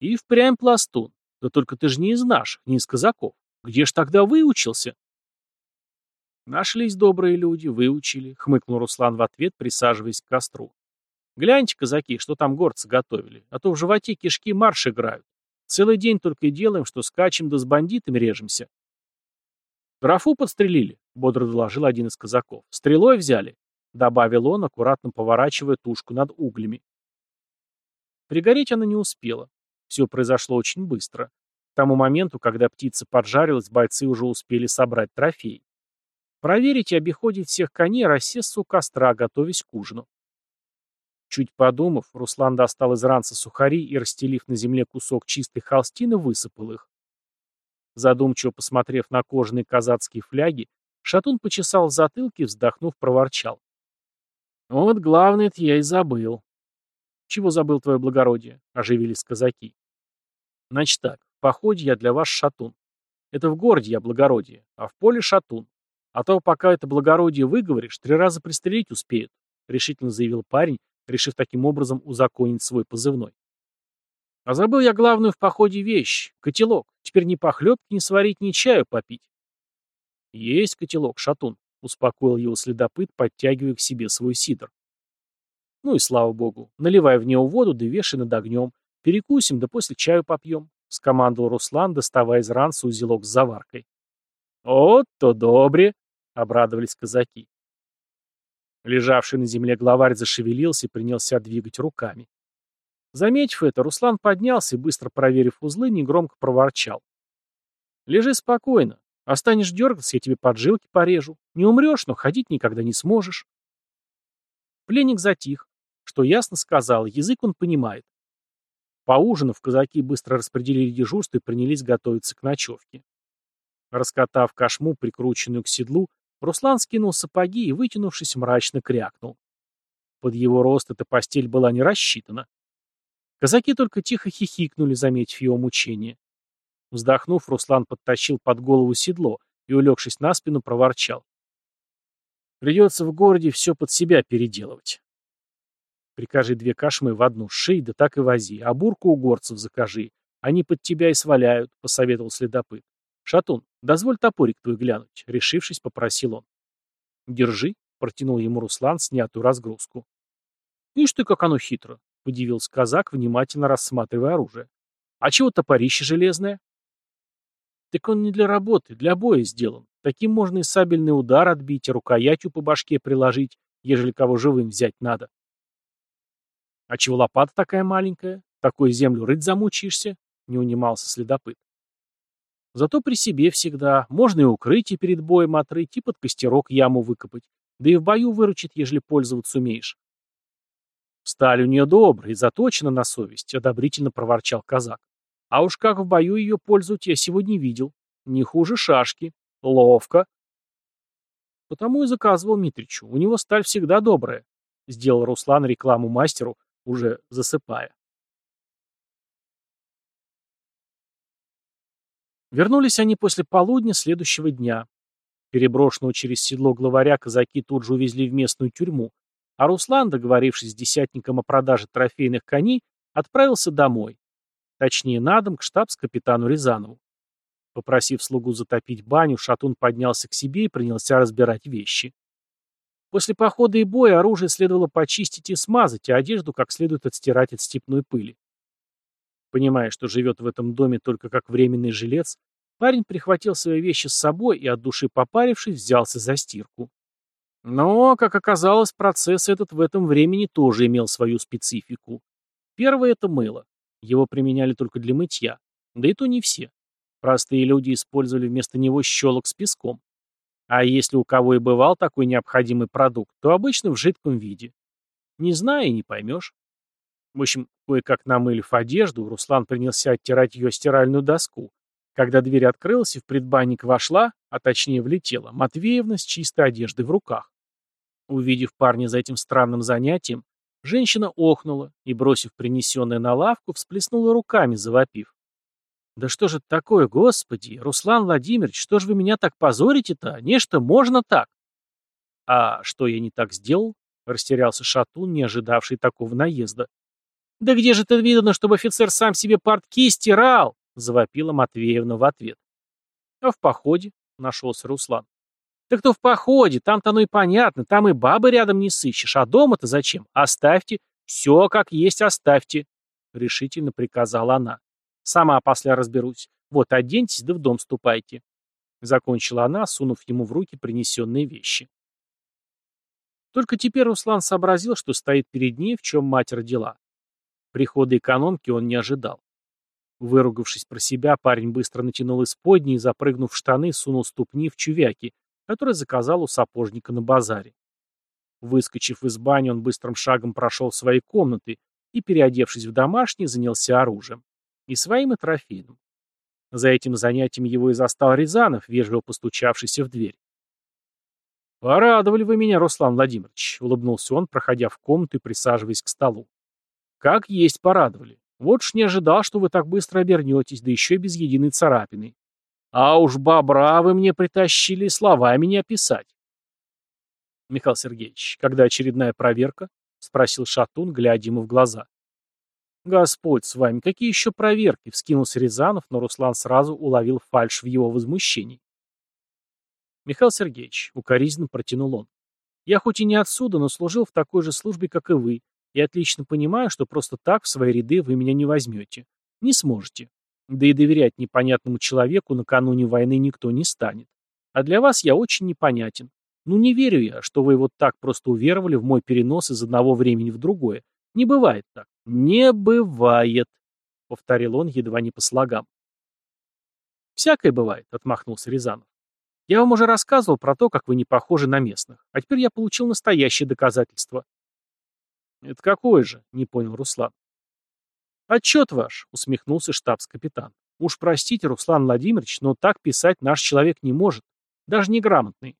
«И впрямь пластун. Да только ты же не из наших, не из казаков. Где ж тогда выучился?» «Нашлись добрые люди, выучили», — хмыкнул Руслан в ответ, присаживаясь к костру. «Гляньте, казаки, что там горцы готовили, а то в животе кишки марш играют. Целый день только и делаем, что скачем да с бандитами режемся». «Графу подстрелили», — бодро доложил один из казаков. «Стрелой взяли добавил он, аккуратно поворачивая тушку над углями. Пригореть она не успела. Все произошло очень быстро. К тому моменту, когда птица поджарилась, бойцы уже успели собрать трофей. Проверить и обиходить всех коней, рассесться у костра, готовясь к ужину. Чуть подумав, Руслан достал из ранца сухари и, расстелив на земле кусок чистой холстины, высыпал их. Задумчиво посмотрев на кожаные казацкие фляги, Шатун почесал в затылке и, вздохнув, проворчал. «Вот главное-то я и забыл». «Чего забыл твое благородие?» — оживились казаки. «Значит так, в походе я для вас шатун. Это в городе я благородие, а в поле шатун. А то, пока это благородие выговоришь, три раза пристрелить успеют», — решительно заявил парень, решив таким образом узаконить свой позывной. «А забыл я главную в походе вещь — котелок. Теперь ни похлебки не сварить, ни чаю попить». «Есть котелок, шатун», Успокоил его следопыт, подтягивая к себе свой сидр. Ну и слава богу. Наливай в него воду, да вешай над огнем. Перекусим, да после чаю попьем. Скомандовал Руслан, доставая из ранца узелок с заваркой. «От то добре!» — обрадовались казаки. Лежавший на земле главарь зашевелился и принялся двигать руками. Заметив это, Руслан поднялся и, быстро проверив узлы, негромко проворчал. «Лежи спокойно. А станешь дергаться, я тебе поджилки порежу. Не умрешь, но ходить никогда не сможешь. Пленник затих. Что ясно сказал, язык он понимает. Поужинав, казаки быстро распределили дежурство и принялись готовиться к ночевке. Раскатав кошму, прикрученную к седлу, Руслан скинул сапоги и, вытянувшись, мрачно крякнул. Под его рост эта постель была не рассчитана. Казаки только тихо хихикнули, заметив его мучение. Вздохнув, Руслан подтащил под голову седло и, улегшись на спину, проворчал. Придется в городе все под себя переделывать. Прикажи две кашмы в одну шей, да так и вози, а бурку у горцев закажи. Они под тебя и сваляют, — посоветовал следопыт. Шатун, дозволь топорик твой глянуть, — решившись, попросил он. Держи, — протянул ему Руслан снятую разгрузку. Ишь ты, как оно хитро, — удивился казак, внимательно рассматривая оружие. А чего топорище железное? Так он не для работы, для боя сделан. Таким можно и сабельный удар отбить, и рукоятью по башке приложить, ежели кого живым взять надо. А чего лопата такая маленькая? Такой землю рыть замучаешься? Не унимался следопыт. Зато при себе всегда. Можно и укрытие перед боем отрыть, и под костерок яму выкопать. Да и в бою выручит, ежели пользоваться умеешь. Сталь у нее добрая заточена на совесть, одобрительно проворчал казак. А уж как в бою ее пользовать я сегодня видел. Не хуже шашки. Ловко. Потому и заказывал Митричу. У него сталь всегда добрая. Сделал Руслан рекламу мастеру, уже засыпая. Вернулись они после полудня следующего дня. Переброшенного через седло главаря казаки тут же увезли в местную тюрьму, а Руслан, договорившись с десятником о продаже трофейных коней, отправился домой. Точнее, на дом к штабс-капитану Рязанову. Попросив слугу затопить баню, Шатун поднялся к себе и принялся разбирать вещи. После похода и боя оружие следовало почистить и смазать, а одежду как следует отстирать от степной пыли. Понимая, что живет в этом доме только как временный жилец, парень прихватил свои вещи с собой и, от души попарившись, взялся за стирку. Но, как оказалось, процесс этот в этом времени тоже имел свою специфику. Первое – это мыло. Его применяли только для мытья. Да и то не все. Простые люди использовали вместо него щелок с песком. А если у кого и бывал такой необходимый продукт, то обычно в жидком виде. Не зная, не поймешь. В общем, кое-как намылив одежду, Руслан принялся оттирать ее стиральную доску, когда дверь открылась и в предбанник вошла, а точнее влетела, Матвеевна с чистой одеждой в руках. Увидев парня за этим странным занятием, женщина охнула и, бросив принесенное на лавку, всплеснула руками, завопив. «Да что же это такое, господи! Руслан Владимирович, что же вы меня так позорите-то? Нечто можно так!» «А что я не так сделал?» — растерялся Шатун, не ожидавший такого наезда. «Да где же это видно, чтобы офицер сам себе портки стирал?» — завопила Матвеевна в ответ. «А в походе?» — нашелся Руслан. «Так кто в походе, там-то оно и понятно, там и бабы рядом не сыщешь, а дома-то зачем? Оставьте, все как есть оставьте», — решительно приказала она. Сама после разберусь. Вот, оденьтесь, да в дом ступайте. Закончила она, сунув ему в руки принесенные вещи. Только теперь Руслан сообразил, что стоит перед ней, в чем мать родила. Прихода экономки он не ожидал. Выругавшись про себя, парень быстро натянул исподние и, запрыгнув в штаны, сунул ступни в чувяки, которые заказал у сапожника на базаре. Выскочив из бани, он быстрым шагом прошел в свои комнаты и, переодевшись в домашний, занялся оружием. И своим, и трофейным. За этим занятием его и застал Рязанов, вежливо постучавшийся в дверь. «Порадовали вы меня, Руслан Владимирович», — улыбнулся он, проходя в комнату и присаживаясь к столу. «Как есть порадовали. Вот уж не ожидал, что вы так быстро обернетесь, да еще и без единой царапины. А уж бобра вы мне притащили словами не описать». «Михаил Сергеевич, когда очередная проверка?» — спросил Шатун, глядя ему в глаза. «Господь с вами, какие еще проверки?» — вскинулся Рязанов, но Руслан сразу уловил фальшь в его возмущении. «Михаил Сергеевич», — укоризненно протянул он, — «я хоть и не отсюда, но служил в такой же службе, как и вы, и отлично понимаю, что просто так в свои ряды вы меня не возьмете. Не сможете. Да и доверять непонятному человеку накануне войны никто не станет. А для вас я очень непонятен. Ну не верю я, что вы вот так просто уверовали в мой перенос из одного времени в другое. Не бывает так. «Не бывает», — повторил он едва не по слогам. «Всякое бывает», — отмахнулся Рязанов. «Я вам уже рассказывал про то, как вы не похожи на местных, а теперь я получил настоящее доказательство». «Это какое же?» — не понял Руслан. «Отчет ваш», — усмехнулся штабс-капитан. «Уж простите, Руслан Владимирович, но так писать наш человек не может, даже неграмотный.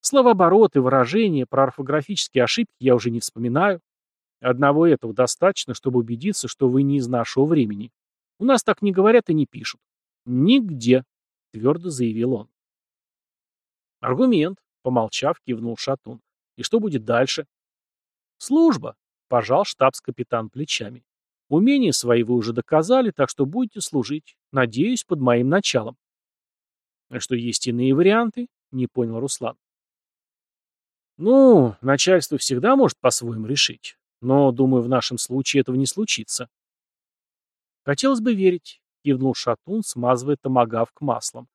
Словообороты, выражения, про орфографические ошибки я уже не вспоминаю. Одного этого достаточно, чтобы убедиться, что вы не из нашего времени. У нас так не говорят и не пишут. Нигде, твердо заявил он. Аргумент, помолчав, кивнул Шатун. И что будет дальше? Служба, пожал штабс-капитан плечами. Умения свои вы уже доказали, так что будете служить, надеюсь, под моим началом. А что есть иные варианты? Не понял Руслан. Ну, начальство всегда может по-своему решить. Но, думаю, в нашем случае этого не случится. Хотелось бы верить, кивнул Шатун, смазывая томагавк маслом.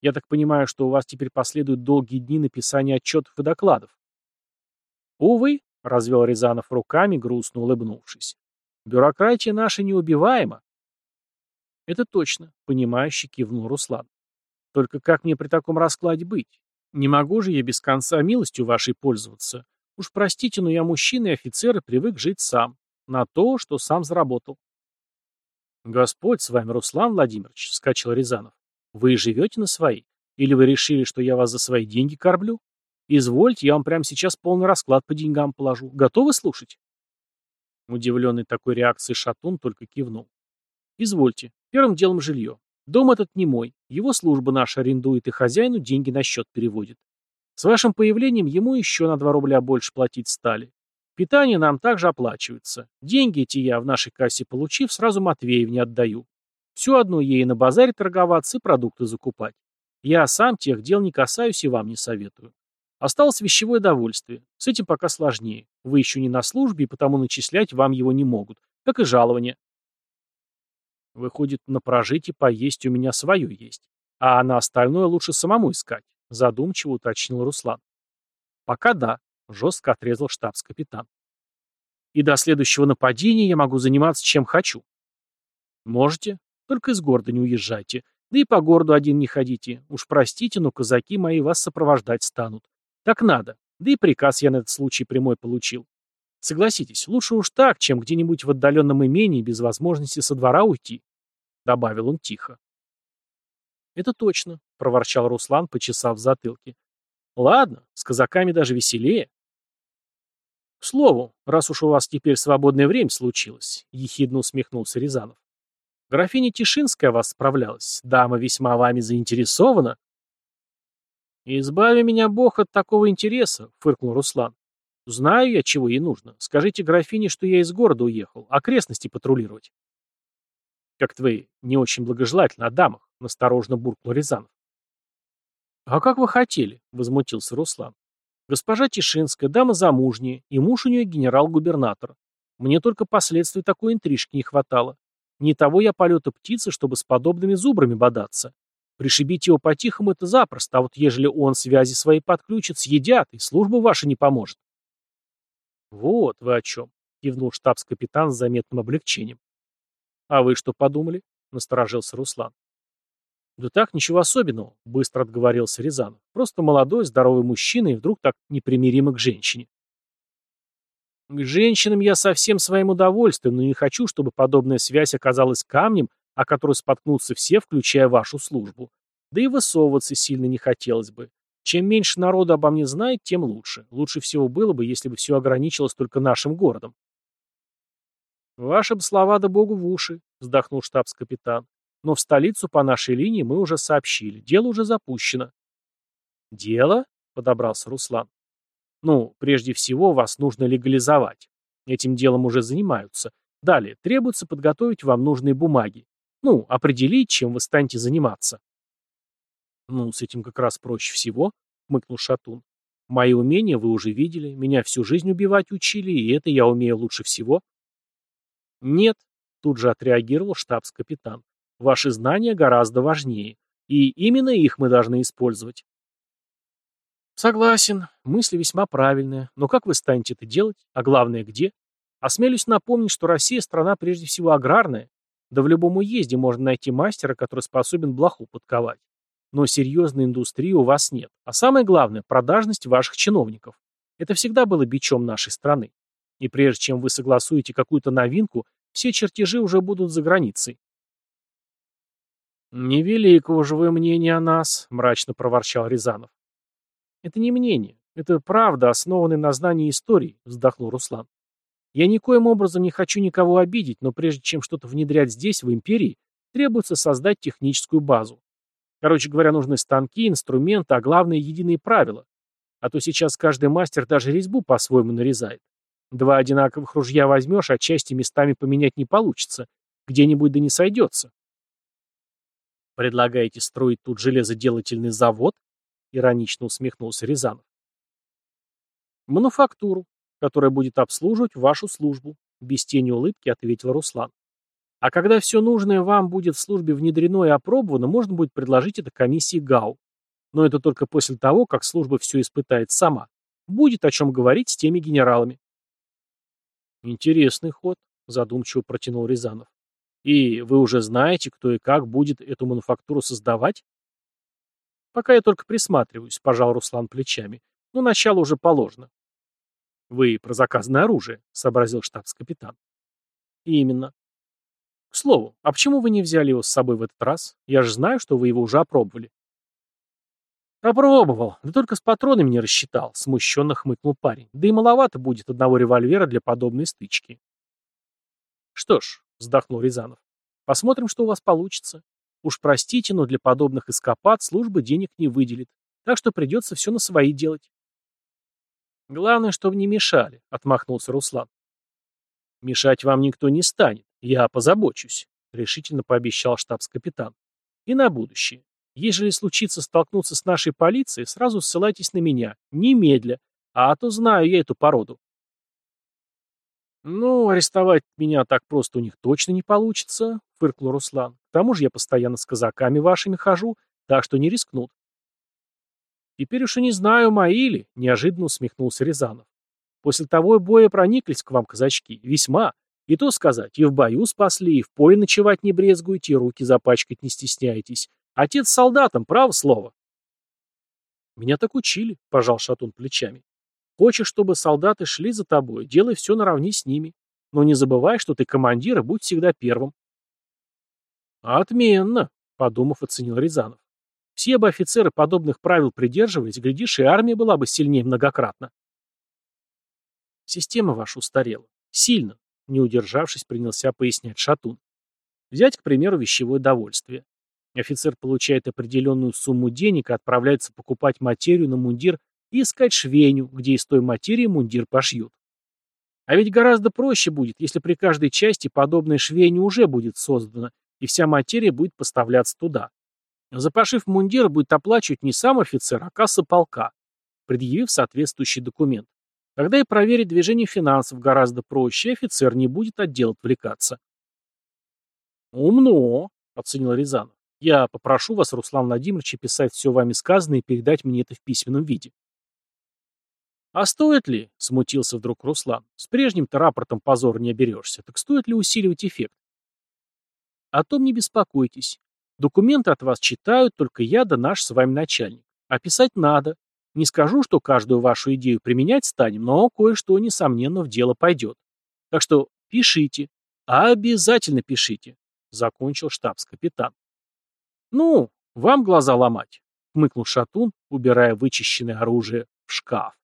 Я так понимаю, что у вас теперь последуют долгие дни написания отчетов и докладов. Увы, развел Рязанов руками, грустно улыбнувшись. Бюрократия наша неубиваема. Это точно, понимающе кивнул Руслан. Только как мне при таком раскладе быть? Не могу же я без конца милостью вашей пользоваться. Уж простите, но я мужчина и офицер и привык жить сам. На то, что сам заработал. Господь с вами, Руслан Владимирович, скачал Рязанов. Вы живете на свои? Или вы решили, что я вас за свои деньги кормлю? Извольте, я вам прямо сейчас полный расклад по деньгам положу. Готовы слушать? Удивленный такой реакцией Шатун только кивнул. Извольте. Первым делом жилье. Дом этот не мой. Его служба наша арендует и хозяину деньги на счет переводит. С вашим появлением ему еще на 2 рубля больше платить стали. Питание нам также оплачивается. Деньги эти я в нашей кассе получив, сразу Матвеевне отдаю. Все одно ей на базаре торговаться и продукты закупать. Я сам тех дел не касаюсь и вам не советую. Осталось вещевое довольствие. С этим пока сложнее. Вы еще не на службе, и потому начислять вам его не могут. Как и жалование. Выходит, на прожитие поесть у меня свое есть. А на остальное лучше самому искать. Задумчиво уточнил Руслан. Пока да, жестко отрезал штабс-капитан. И до следующего нападения я могу заниматься чем хочу. Можете, только из города не уезжайте. Да и по городу один не ходите. Уж простите, но казаки мои вас сопровождать станут. Так надо. Да и приказ я на этот случай прямой получил. Согласитесь, лучше уж так, чем где-нибудь в отдаленном имении без возможности со двора уйти. Добавил он тихо. Это точно, проворчал Руслан, почесав в затылке. Ладно, с казаками даже веселее. К слову, раз уж у вас теперь свободное время случилось, ехидно усмехнулся Рязанов. Графиня Тишинская вас справлялась. Дама весьма вами заинтересована. «Избави меня, Бог, от такого интереса», — фыркнул Руслан. «Знаю я, чего ей нужно. Скажите графине, что я из города уехал, окрестности патрулировать». «Как-то вы не очень благожелательно о дамах», — насторожно буркнул Рязанов. «А как вы хотели?» — возмутился Руслан. «Госпожа Тишинская, дама замужняя, и муж у нее генерал-губернатор. Мне только последствий такой интрижки не хватало. Не того я полета птицы, чтобы с подобными зубрами бодаться. Пришибить его по-тихому — это запросто, а вот ежели он связи свои подключит, съедят, и служба ваша не поможет. Вот вы о чем, — кивнул штабс-капитан с заметным облегчением. А вы что подумали? — насторожился Руслан. Да так, ничего особенного, — быстро отговорился Рязанов. Просто молодой, здоровый мужчина и вдруг так непримиримо к женщине. К женщинам я со всем своим удовольствием, но не хочу, чтобы подобная связь оказалась камнем, о который споткнутся все, включая вашу службу. Да и высовываться сильно не хотелось бы. Чем меньше народу обо мне знает, тем лучше. Лучше всего было бы, если бы все ограничилось только нашим городом. «Ваши бы слова да богу в уши», — вздохнул штабс-капитан. «Но в столицу по нашей линии мы уже сообщили. Дело уже запущено». «Дело?» — подобрался Руслан. Ну, прежде всего, вас нужно легализовать. Этим делом уже занимаются. Далее, требуется подготовить вам нужные бумаги. Ну, определить, чем вы станете заниматься. Ну, с этим как раз проще всего, хмыкнул Шатун. Мои умения вы уже видели, меня всю жизнь убивать учили, и это я умею лучше всего. Нет, тут же отреагировал штабс-капитан. Ваши знания гораздо важнее, и именно их мы должны использовать. Согласен, мысли весьма правильные, но как вы станете это делать, а главное где? Осмелюсь напомнить, что Россия страна прежде всего аграрная, да в любом уезде можно найти мастера, который способен блоху подковать. Но серьезной индустрии у вас нет. А самое главное – продажность ваших чиновников. Это всегда было бичом нашей страны. И прежде чем вы согласуете какую-то новинку, все чертежи уже будут за границей. «Невеликого же вы мнения о нас», – мрачно проворчал Рязанов. Это не мнение. Это правда, основанная на знании истории, вздохнул Руслан. Я никоим образом не хочу никого обидеть, но прежде чем что-то внедрять здесь, в империи, требуется создать техническую базу. Короче говоря, нужны станки, инструменты, а главное, единые правила. А то сейчас каждый мастер даже резьбу по-своему нарезает. Два одинаковых ружья возьмешь, а части местами поменять не получится. Где-нибудь да не сойдется. Предлагаете строить тут железоделательный завод? Иронично усмехнулся Рязанов. Мануфактуру, которая будет обслуживать вашу службу, без тени улыбки ответил Руслан. А когда все нужное вам будет в службе внедрено и опробовано, можно будет предложить это комиссии ГАУ. Но это только после того, как служба все испытает сама. Будет о чем говорить с теми генералами. Интересный ход, задумчиво протянул Рязанов. И вы уже знаете, кто и как будет эту мануфактуру создавать? Пока я только присматриваюсь, пожал Руслан плечами. Но начало уже положено. Вы про заказанное оружие, сообразил штабс-капитан. Именно. К слову, а почему вы не взяли его с собой в этот раз? Я же знаю, что вы его уже опробовали. Опробовал, да только с патронами не рассчитал, смущенно хмыкнул парень. Да и маловато будет одного револьвера для подобной стычки. Что ж, вздохнул Рязанов, посмотрим, что у вас получится. Уж простите, но для подобных эскапад служба денег не выделит, так что придется все на свои делать. Главное, чтобы не мешали, отмахнулся Руслан. Мешать вам никто не станет, я позабочусь, решительно пообещал штабс-капитан. И на будущее. Ежели случится столкнуться с нашей полицией, сразу ссылайтесь на меня, немедля, а то знаю я эту породу. «Ну, арестовать меня так просто у них точно не получится», — фыркнул Руслан. «К тому же я постоянно с казаками вашими хожу, так что не рискнут». Теперь уж и не знаю, мои ли, неожиданно усмехнулся Рязанов. После того боя прониклись к вам казачки. Весьма. И то сказать, и в бою спасли, и в поле ночевать не брезгуете, и руки запачкать не стесняетесь. Отец солдатам, право слово. Меня так учили, пожал Шатун плечами. Хочешь, чтобы солдаты шли за тобой, делай все наравне с ними. Но не забывай, что ты командир и будь всегда первым. Отменно, подумав, оценил Рязанов. Все бы офицеры подобных правил придерживались, глядишь, и армия была бы сильнее многократно. Система ваша устарела. Сильно, не удержавшись, принялся пояснять Шатун. Взять, к примеру, вещевое довольствие. Офицер получает определенную сумму денег и отправляется покупать материю на мундир и искать швейню, где из той материи мундир пошьют. А ведь гораздо проще будет, если при каждой части подобная швейня уже будет создана, и вся материя будет поставляться туда. За пошив мундира будет оплачивать не сам офицер, а касса полка, предъявив соответствующий документ. Тогда и проверить движение финансов гораздо проще, офицер не будет от дел отвлекаться. «Умно», — оценил Рязанов. «Я попрошу вас, Руслан Владимирович, писать все вами сказанное и передать мне это в письменном виде». «А стоит ли?» — смутился вдруг Руслан. «С прежним-то рапортом позор не оберешься. Так стоит ли усиливать эффект?» «О том не беспокойтесь. Документы от вас читают только я да наш с вами начальник. А писать надо. Не скажу, что каждую вашу идею применять станем, но кое-что, несомненно, в дело пойдет. Так что пишите. Обязательно пишите», — закончил штабс-капитан. «Ну, вам глаза ломать», — хмыкнул Шатун, убирая вычищенное оружие в шкаф.